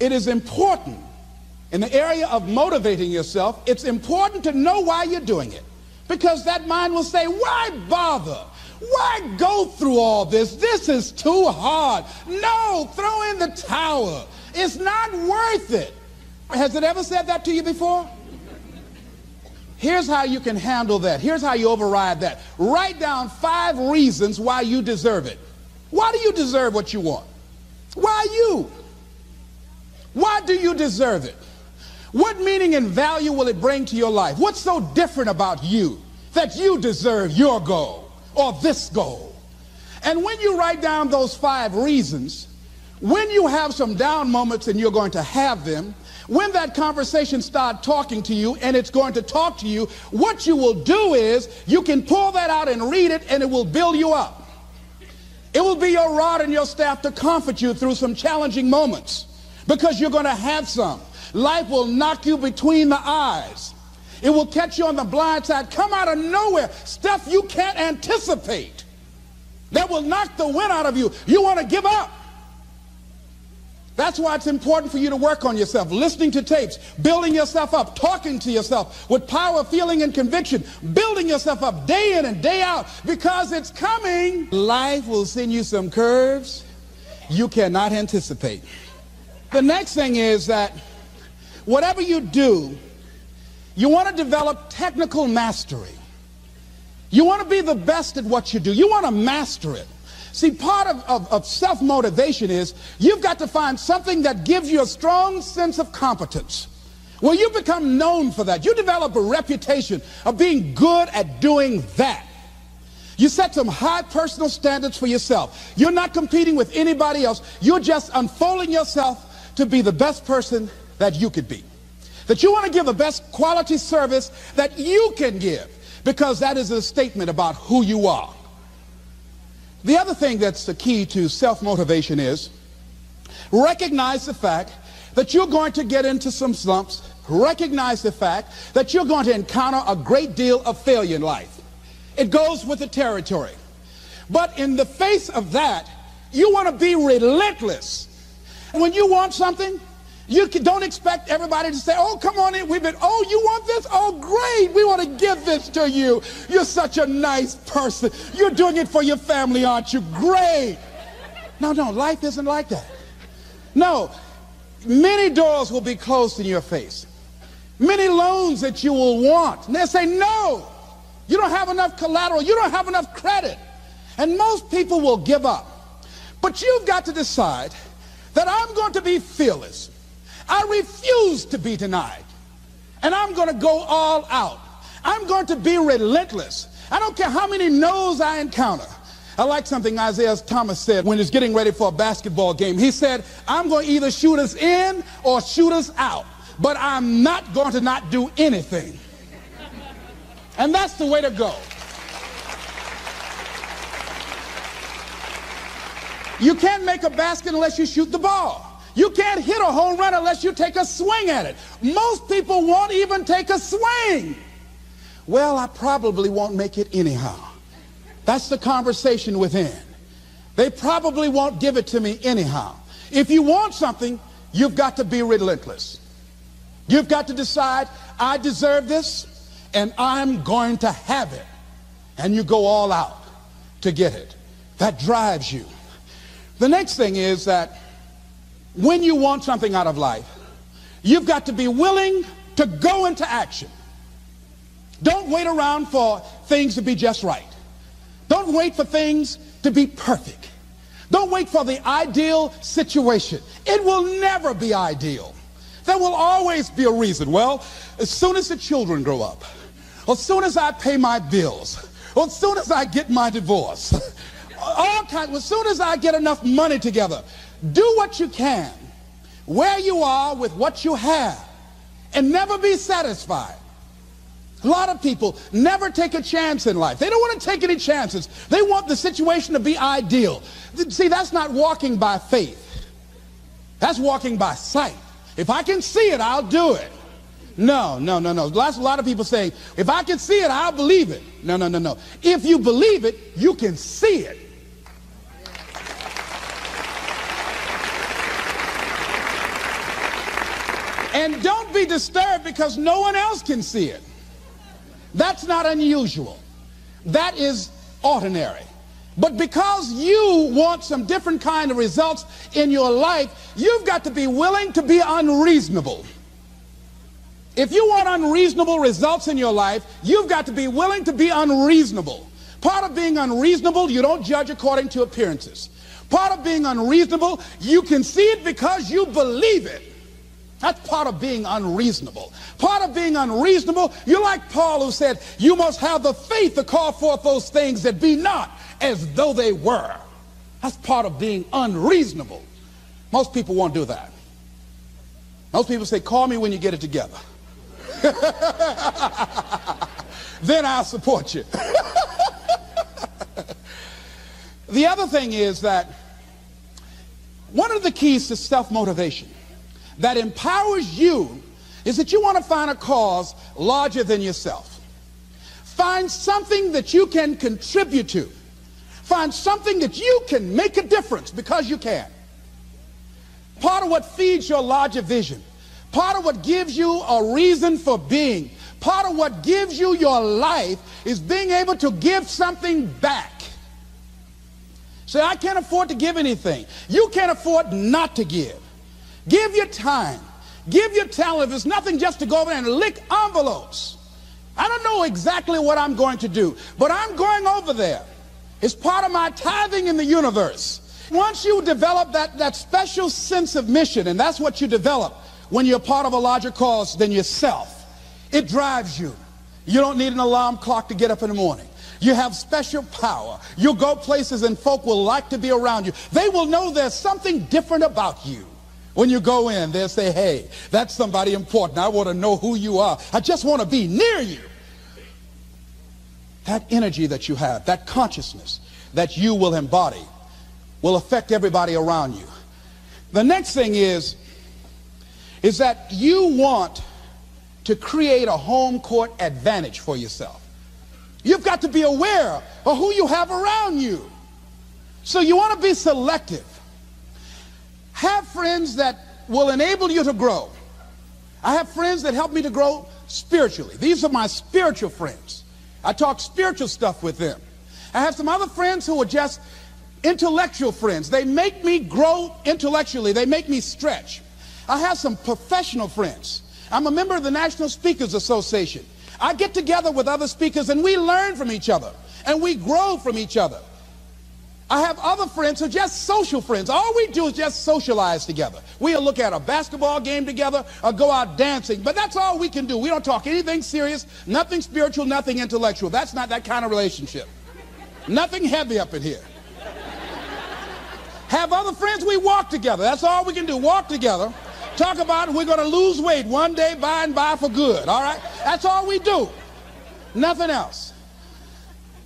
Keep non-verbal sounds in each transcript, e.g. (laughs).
it is important in the area of motivating yourself, it's important to know why you're doing it. Because that mind will say, why bother? Why go through all this? This is too hard. No, throw in the towel. It's not worth it. Has it ever said that to you before? Here's how you can handle that. Here's how you override that. Write down five reasons why you deserve it. Why do you deserve what you want? Why you? Why do you deserve it? What meaning and value will it bring to your life? What's so different about you that you deserve your goal or this goal? And when you write down those five reasons, when you have some down moments and you're going to have them, when that conversation starts talking to you and it's going to talk to you, what you will do is you can pull that out and read it and it will build you up. It will be your rod and your staff to comfort you through some challenging moments because you're going to have some. Life will knock you between the eyes. It will catch you on the blind side, come out of nowhere, stuff you can't anticipate that will knock the wind out of you. You want to give up. That's why it's important for you to work on yourself, listening to tapes, building yourself up, talking to yourself with power, feeling, and conviction, building yourself up day in and day out because it's coming. Life will send you some curves you cannot anticipate. The next thing is that whatever you do, you want to develop technical mastery. You want to be the best at what you do. You want to master it. See, part of, of, of self-motivation is you've got to find something that gives you a strong sense of competence. Well, you become known for that. You develop a reputation of being good at doing that. You set some high personal standards for yourself. You're not competing with anybody else. You're just unfolding yourself to be the best person that you could be. That you want to give the best quality service that you can give because that is a statement about who you are. The other thing that's the key to self-motivation is recognize the fact that you're going to get into some slumps. Recognize the fact that you're going to encounter a great deal of failure in life. It goes with the territory. But in the face of that, you want to be relentless. When you want something, you don't expect everybody to say, oh, come on in. We've been, oh, you want this? Oh, great. We want to give this to you. You're such a nice person. You're doing it for your family, aren't you? Great. No, no, life isn't like that. No, many doors will be closed in your face. Many loans that you will want. And they'll say, no, you don't have enough collateral. You don't have enough credit. And most people will give up. But you've got to decide that I'm going to be fearless. I refuse to be denied. And I'm going to go all out. I'm going to be relentless. I don't care how many no's I encounter. I like something Isaiah Thomas said when he's getting ready for a basketball game. He said, I'm going to either shoot us in or shoot us out, but I'm not going to not do anything. And that's the way to go. You can't make a basket unless you shoot the ball. You can't hit a home run unless you take a swing at it. Most people won't even take a swing. Well, I probably won't make it anyhow. That's the conversation within. They probably won't give it to me anyhow. If you want something, you've got to be relentless. You've got to decide, I deserve this, and I'm going to have it. And you go all out to get it. That drives you. The next thing is that when you want something out of life, you've got to be willing to go into action. Don't wait around for things to be just right. Don't wait for things to be perfect. Don't wait for the ideal situation. It will never be ideal. There will always be a reason. Well, as soon as the children grow up, as soon as I pay my bills, as soon as I get my divorce, all kinds, as soon as I get enough money together, do what you can where you are with what you have and never be satisfied. A lot of people never take a chance in life. They don't want to take any chances. They want the situation to be ideal. See, that's not walking by faith. That's walking by sight. If I can see it, I'll do it. No, no, no, no. That's a lot of people saying, if I can see it, I'll believe it. No, no, no, no. If you believe it, you can see it. And don't be disturbed because no one else can see it. That's not unusual. That is ordinary. But because you want some different kind of results in your life, you've got to be willing to be unreasonable. If you want unreasonable results in your life, you've got to be willing to be unreasonable. Part of being unreasonable, you don't judge according to appearances. Part of being unreasonable, you can see it because you believe it. That's part of being unreasonable. Part of being unreasonable, you're like Paul who said, you must have the faith to call forth those things that be not as though they were. That's part of being unreasonable. Most people won't do that. Most people say, call me when you get it together. (laughs) then I'll support you. (laughs) the other thing is that one of the keys to self-motivation that empowers you is that you want to find a cause larger than yourself. Find something that you can contribute to. Find something that you can make a difference because you can. Part of what feeds your larger vision, part of what gives you a reason for being, part of what gives you your life is being able to give something back. Say, I can't afford to give anything. You can't afford not to give. Give your time. Give your talent. If it's nothing just to go over there and lick envelopes. I don't know exactly what I'm going to do, but I'm going over there. It's part of my tithing in the universe. Once you develop that, that special sense of mission, and that's what you develop when you're part of a larger cause than yourself, it drives you. You don't need an alarm clock to get up in the morning. You have special power. You'll go places and folk will like to be around you. They will know there's something different about you. When you go in, they'll say, hey, that's somebody important. I want to know who you are. I just want to be near you. That energy that you have, that consciousness that you will embody will affect everybody around you. The next thing is, is that you want to create a home court advantage for yourself. You've got to be aware of who you have around you. So you want to be selective. Have friends that will enable you to grow. I have friends that help me to grow spiritually. These are my spiritual friends. I talk spiritual stuff with them. I have some other friends who are just intellectual friends. They make me grow intellectually. They make me stretch. I have some professional friends. I'm a member of the National Speakers Association. I get together with other speakers and we learn from each other and we grow from each other. I have other friends who are just social friends. All we do is just socialize together. We'll look at a basketball game together or go out dancing, but that's all we can do. We don't talk anything serious, nothing spiritual, nothing intellectual. That's not that kind of relationship. Nothing heavy up in here. Have other friends, we walk together. That's all we can do, walk together. Talk about we're going to lose weight one day by and by for good, all right? That's all we do. Nothing else.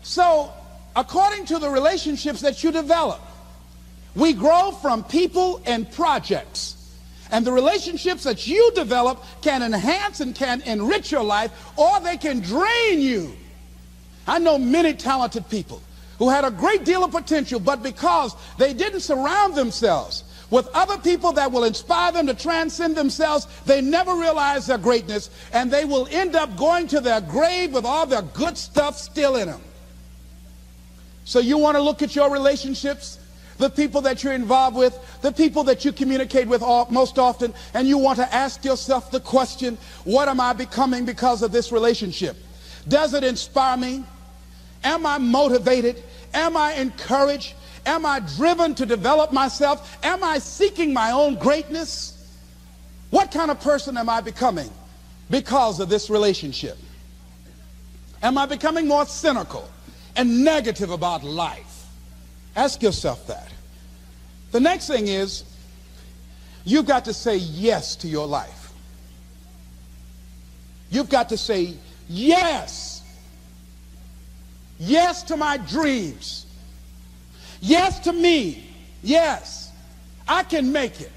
So according to the relationships that you develop. We grow from people and projects. And the relationships that you develop can enhance and can enrich your life, or they can drain you. I know many talented people who had a great deal of potential, but because they didn't surround themselves with other people that will inspire them to transcend themselves, they never realize their greatness, and they will end up going to their grave with all their good stuff still in them. So you want to look at your relationships, the people that you're involved with, the people that you communicate with most often, and you want to ask yourself the question, what am I becoming because of this relationship? Does it inspire me? Am I motivated? Am I encouraged? Am I driven to develop myself? Am I seeking my own greatness? What kind of person am I becoming because of this relationship? Am I becoming more cynical? And negative about life? Ask yourself that. The next thing is you've got to say yes to your life. You've got to say yes. Yes to my dreams. Yes to me. Yes, I can make it.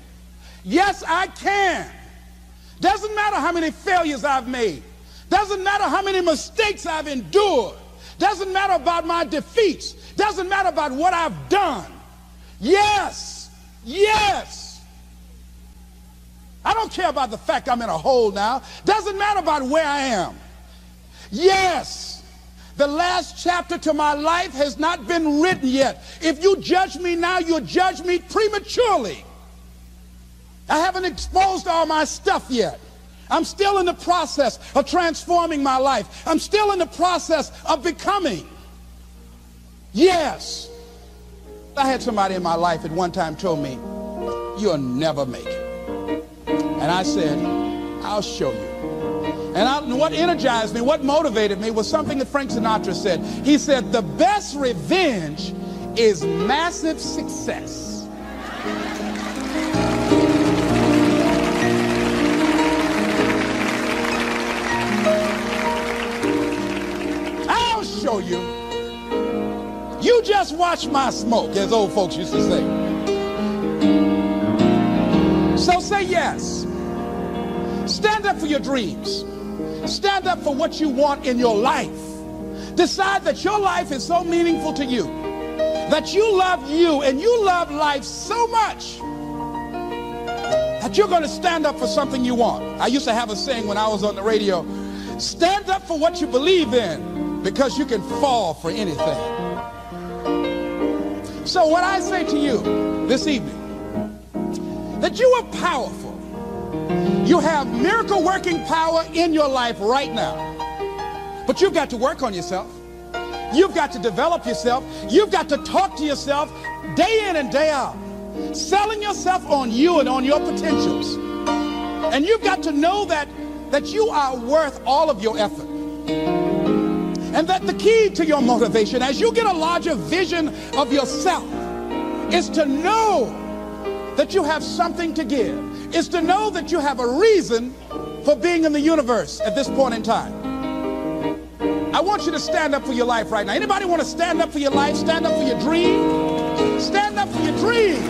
Yes, I can. Doesn't matter how many failures I've made. Doesn't matter how many mistakes I've endured. Doesn't matter about my defeats. Doesn't matter about what I've done. Yes. Yes. I don't care about the fact I'm in a hole now. Doesn't matter about where I am. Yes, the last chapter to my life has not been written yet. If you judge me now, you'll judge me prematurely. I haven't exposed all my stuff yet. I'm still in the process of transforming my life. I'm still in the process of becoming. Yes. I had somebody in my life at one time told me, you'll never make it. And I said, I'll show you. And I, what energized me, what motivated me was something that Frank Sinatra said. He said, the best revenge is massive success. Watch my smoke, as old folks used to say. So say yes. Stand up for your dreams. Stand up for what you want in your life. Decide that your life is so meaningful to you, that you love you and you love life so much that you're going to stand up for something you want. I used to have a saying when I was on the radio stand up for what you believe in because you can fall for anything. So, what I say to you this evening, that you are powerful. You have miracle working power in your life right now. But you've got to work on yourself. You've got to develop yourself. You've got to talk to yourself day in and day out, selling yourself on you and on your potentials. And you've got to know that, that you are worth all of your effort. And that the key to your motivation, as you get a larger vision of yourself, is to know that you have something to give, is to know that you have a reason for being in the universe at this point in time. I want you to stand up for your life right now. Anybody want to stand up for your life? Stand up for your dream? Stand up for your dream.